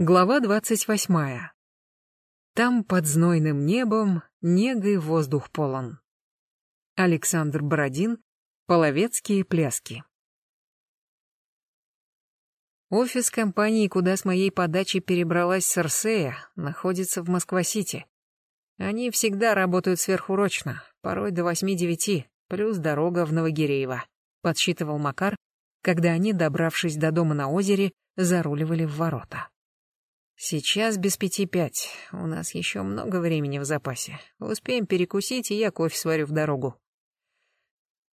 Глава двадцать восьмая. Там под знойным небом негой воздух полон. Александр Бородин. Половецкие пляски. Офис компании, куда с моей подачи перебралась Серсея, находится в Москва-Сити. Они всегда работают сверхурочно, порой до восьми-девяти, плюс дорога в Новогиреево, подсчитывал Макар, когда они, добравшись до дома на озере, заруливали в ворота. Сейчас без пяти пять. У нас еще много времени в запасе. Успеем перекусить, и я кофе сварю в дорогу.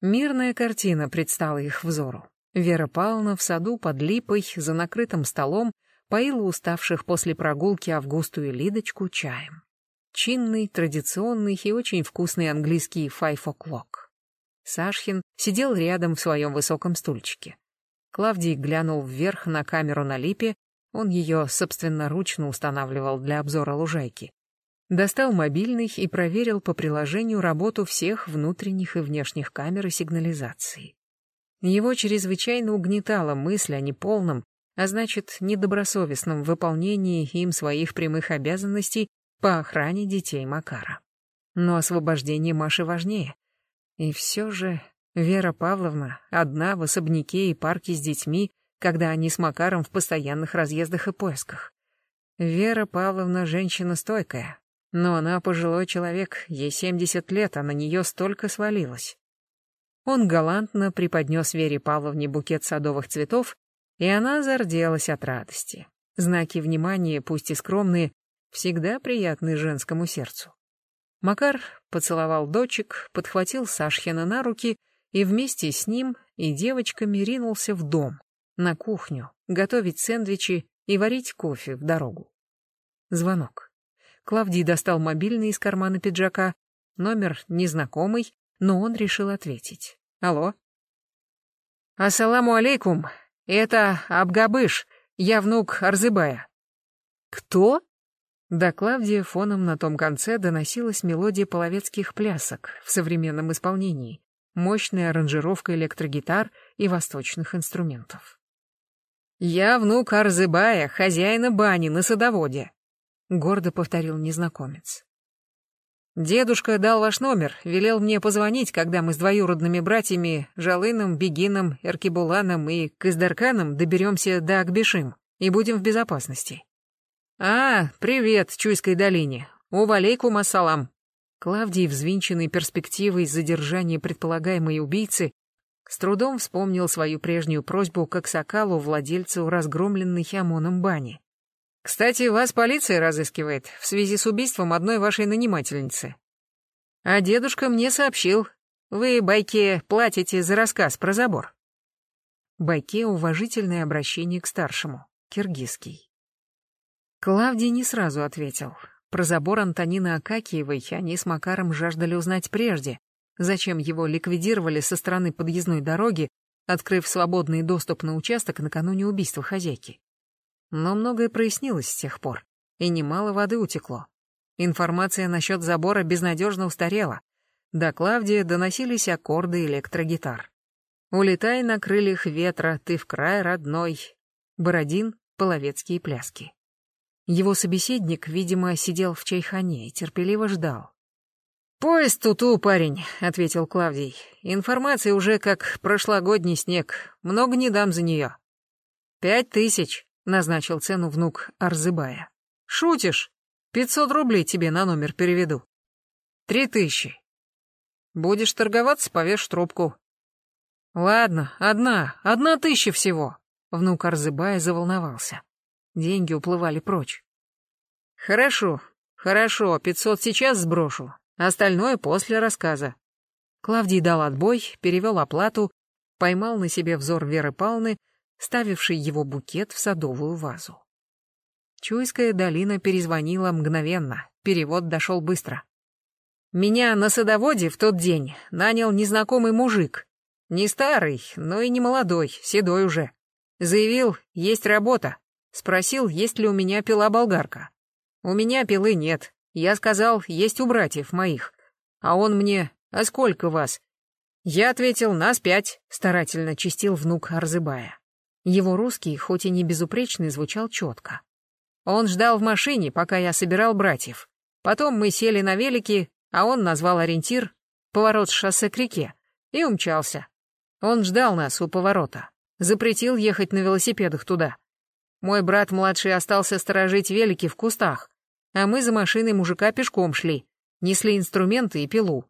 Мирная картина предстала их взору. Вера Павловна в саду под липой за накрытым столом поила уставших после прогулки Августу и Лидочку чаем. Чинный, традиционный и очень вкусный английский five o'clock. Сашхин сидел рядом в своем высоком стульчике. Клавдий глянул вверх на камеру на липе, он ее собственноручно устанавливал для обзора лужайки. Достал мобильный и проверил по приложению работу всех внутренних и внешних камер и сигнализации. Его чрезвычайно угнетала мысль о неполном, а значит, недобросовестном выполнении им своих прямых обязанностей по охране детей Макара. Но освобождение Маши важнее. И все же Вера Павловна, одна в особняке и парке с детьми, когда они с Макаром в постоянных разъездах и поисках. Вера Павловна женщина стойкая, но она пожилой человек, ей 70 лет, а на нее столько свалилось. Он галантно преподнес Вере Павловне букет садовых цветов, и она зарделась от радости. Знаки внимания, пусть и скромные, всегда приятны женскому сердцу. Макар поцеловал дочек, подхватил Сашхина на руки и вместе с ним и девочками ринулся в дом, на кухню, готовить сэндвичи и варить кофе в дорогу. Звонок. Клавдий достал мобильный из кармана пиджака. Номер незнакомый, но он решил ответить. Алло? Ассаламу алейкум. Это Абгабыш. Я внук Арзыбая. Кто? До Клавдия фоном на том конце доносилась мелодия половецких плясок в современном исполнении, мощная аранжировка электрогитар и восточных инструментов. «Я внук Арзыбая, хозяина бани на садоводе», — гордо повторил незнакомец. «Дедушка дал ваш номер, велел мне позвонить, когда мы с двоюродными братьями Жалыном, Бегином, Эркибуланом и Каздарканом доберемся до Акбишим и будем в безопасности». «А, привет, Чуйской долине. Увалейкум ассалам». Клавдий, взвинченный перспективой задержания предполагаемой убийцы, с трудом вспомнил свою прежнюю просьбу к Аксакалу, владельцу разгромленной ОМОНом бани. «Кстати, вас полиция разыскивает в связи с убийством одной вашей нанимательницы. А дедушка мне сообщил, вы, Байке, платите за рассказ про забор». Байке — уважительное обращение к старшему, киргизский. Клавдий не сразу ответил. Про забор Антонины Акакиевой они с Макаром жаждали узнать прежде, зачем его ликвидировали со стороны подъездной дороги, открыв свободный доступ на участок накануне убийства хозяйки. Но многое прояснилось с тех пор, и немало воды утекло. Информация насчет забора безнадежно устарела. До Клавдия доносились аккорды электрогитар. «Улетай на крыльях ветра, ты в край родной». Бородин, половецкие пляски. Его собеседник, видимо, сидел в чайхане и терпеливо ждал, «Поезд туту, парень», — ответил Клавдий. «Информация уже как прошлогодний снег. Много не дам за нее». «Пять тысяч», — назначил цену внук Арзыбая. «Шутишь? Пятьсот рублей тебе на номер переведу». «Три тысячи». «Будешь торговаться, повешь трубку». «Ладно, одна, одна тысяча всего», — внук Арзыбая заволновался. Деньги уплывали прочь. «Хорошо, хорошо, пятьсот сейчас сброшу, Остальное после рассказа. Клавдий дал отбой, перевел оплату, поймал на себе взор Веры Палны, ставившей его букет в садовую вазу. Чуйская долина перезвонила мгновенно, перевод дошел быстро. Меня на садоводе в тот день нанял незнакомый мужик. Не старый, но и не молодой, седой уже. Заявил, есть работа. Спросил, есть ли у меня пила-болгарка. У меня пилы нет, я сказал, есть у братьев моих. А он мне, а сколько вас? Я ответил, нас пять, старательно чистил внук Арзыбая. Его русский, хоть и не безупречный, звучал четко. Он ждал в машине, пока я собирал братьев. Потом мы сели на велики, а он назвал ориентир, поворот с шоссе к реке, и умчался. Он ждал нас у поворота. Запретил ехать на велосипедах туда. Мой брат младший остался сторожить велики в кустах, а мы за машиной мужика пешком шли, несли инструменты и пилу.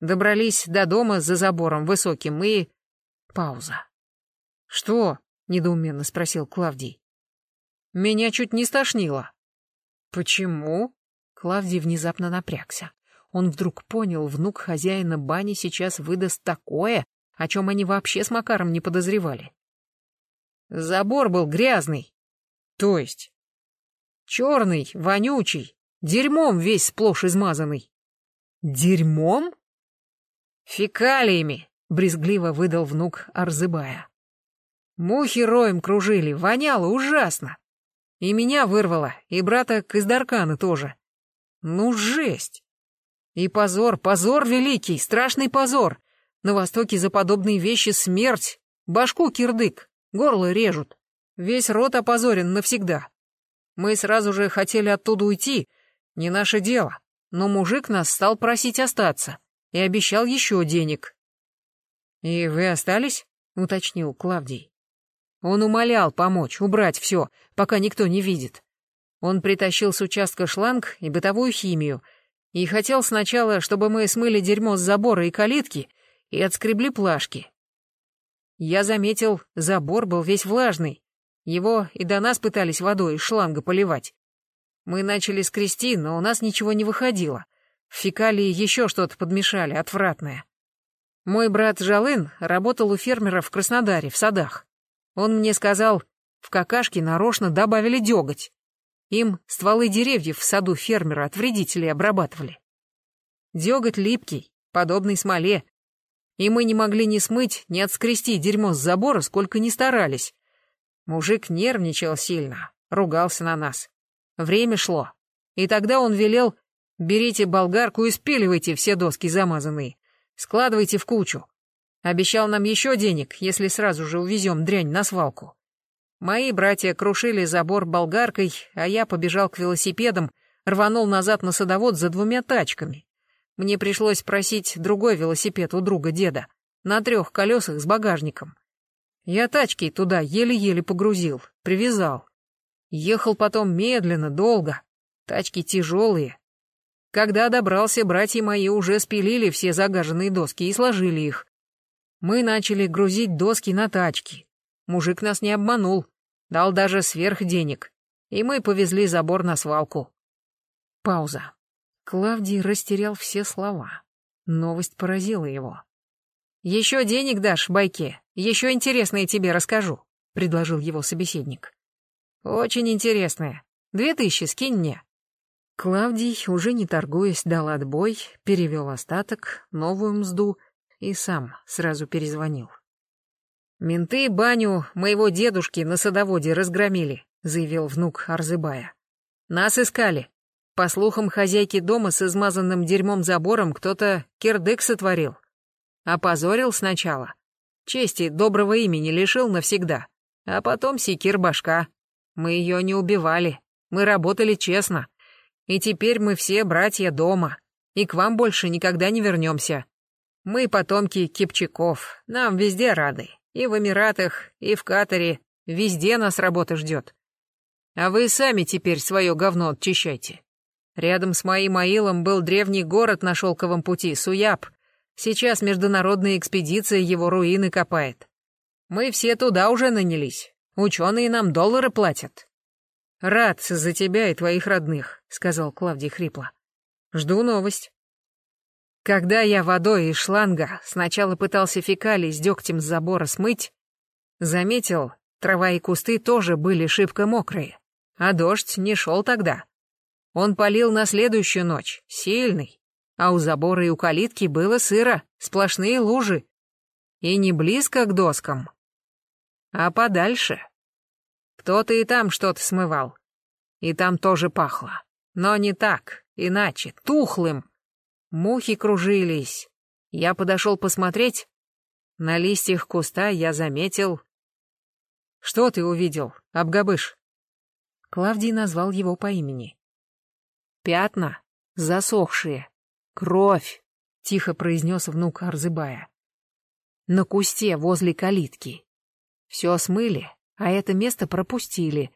Добрались до дома за забором высоким и... Пауза. «Что?» — недоуменно спросил Клавдий. «Меня чуть не стошнило». «Почему?» Клавдий внезапно напрягся. Он вдруг понял, внук хозяина бани сейчас выдаст такое, о чем они вообще с Макаром не подозревали. Забор был грязный. То есть? Черный, вонючий, дерьмом весь сплошь измазанный. Дерьмом? Фекалиями, брезгливо выдал внук Арзыбая. Мухи роем кружили, воняло ужасно. И меня вырвало, и брата Каздаркана тоже. Ну, жесть. И позор, позор великий, страшный позор. На Востоке за подобные вещи смерть, башку кирдык, горло режут. Весь род опозорен навсегда. Мы сразу же хотели оттуда уйти, не наше дело, но мужик нас стал просить остаться и обещал еще денег. «И вы остались?» — уточнил Клавдий. Он умолял помочь, убрать все, пока никто не видит. Он притащил с участка шланг и бытовую химию — и хотел сначала, чтобы мы смыли дерьмо с забора и калитки и отскребли плашки. Я заметил, забор был весь влажный. Его и до нас пытались водой из шланга поливать. Мы начали скрести, но у нас ничего не выходило. В фекалии еще что-то подмешали, отвратное. Мой брат Жалын работал у фермера в Краснодаре, в садах. Он мне сказал, в какашке нарочно добавили деготь. Им стволы деревьев в саду фермера от вредителей обрабатывали. Деготь липкий, подобный смоле. И мы не могли ни смыть, ни отскрести дерьмо с забора, сколько ни старались. Мужик нервничал сильно, ругался на нас. Время шло. И тогда он велел, берите болгарку и спиливайте все доски замазанные. Складывайте в кучу. Обещал нам еще денег, если сразу же увезем дрянь на свалку. Мои братья крушили забор болгаркой, а я побежал к велосипедам, рванул назад на садовод за двумя тачками. Мне пришлось просить другой велосипед у друга деда, на трех колесах с багажником. Я тачки туда еле-еле погрузил, привязал. Ехал потом медленно, долго. Тачки тяжелые. Когда добрался, братья мои уже спилили все загаженные доски и сложили их. Мы начали грузить доски на тачки. Мужик нас не обманул, дал даже сверх денег, и мы повезли забор на свалку. Пауза. Клавдий растерял все слова. Новость поразила его. «Еще денег дашь, байке? Еще интересное тебе расскажу», — предложил его собеседник. «Очень интересное. Две тысячи скинь мне». Клавдий, уже не торгуясь, дал отбой, перевел остаток, новую мзду и сам сразу перезвонил. «Менты баню моего дедушки на садоводе разгромили», — заявил внук Арзыбая. «Нас искали. По слухам, хозяйки дома с измазанным дерьмом забором кто-то кирдык сотворил. Опозорил сначала. Чести доброго имени лишил навсегда. А потом секир башка. Мы ее не убивали. Мы работали честно. И теперь мы все братья дома. И к вам больше никогда не вернемся. Мы потомки Кипчаков. Нам везде рады. И в Эмиратах, и в Катаре. Везде нас работа ждет. А вы сами теперь свое говно отчищайте. Рядом с моим аилом был древний город на шелковом пути, Суяб. Сейчас международная экспедиция его руины копает. Мы все туда уже нанялись. Ученые нам доллары платят. Рад за тебя и твоих родных, сказал Клавдий хрипло. Жду новость. Когда я водой из шланга сначала пытался фекалий с дегтем с забора смыть, заметил, трава и кусты тоже были шибко мокрые, а дождь не шел тогда. Он полил на следующую ночь, сильный, а у забора и у калитки было сыро, сплошные лужи. И не близко к доскам, а подальше. Кто-то и там что-то смывал. И там тоже пахло. Но не так, иначе, тухлым. Мухи кружились. Я подошел посмотреть. На листьях куста я заметил... Что ты увидел, Абгабыш? Клавдий назвал его по имени. «Пятна, засохшие, кровь», — тихо произнес внук Арзыбая. «На кусте возле калитки. Все смыли, а это место пропустили.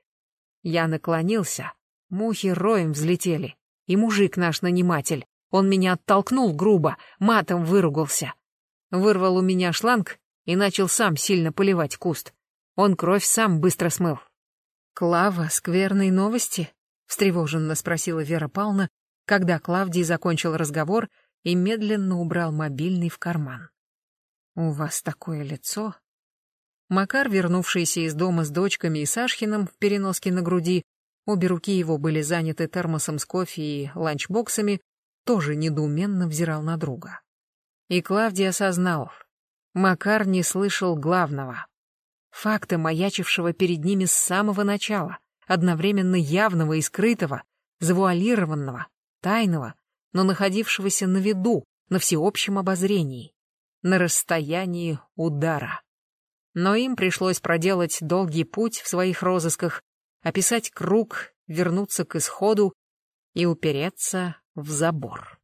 Я наклонился, мухи роем взлетели, и мужик наш наниматель, он меня оттолкнул грубо, матом выругался. Вырвал у меня шланг и начал сам сильно поливать куст. Он кровь сам быстро смыл. «Клава, скверные новости?» — встревоженно спросила Вера Павловна, когда Клавдий закончил разговор и медленно убрал мобильный в карман. «У вас такое лицо?» Макар, вернувшийся из дома с дочками и Сашхиным в переноске на груди, обе руки его были заняты термосом с кофе и ланчбоксами, тоже недоуменно взирал на друга. И Клавдий осознал, Макар не слышал главного. Факта, маячившего перед ними с самого начала, одновременно явного и скрытого, завуалированного, тайного, но находившегося на виду, на всеобщем обозрении, на расстоянии удара. Но им пришлось проделать долгий путь в своих розысках, описать круг, вернуться к исходу и упереться в забор.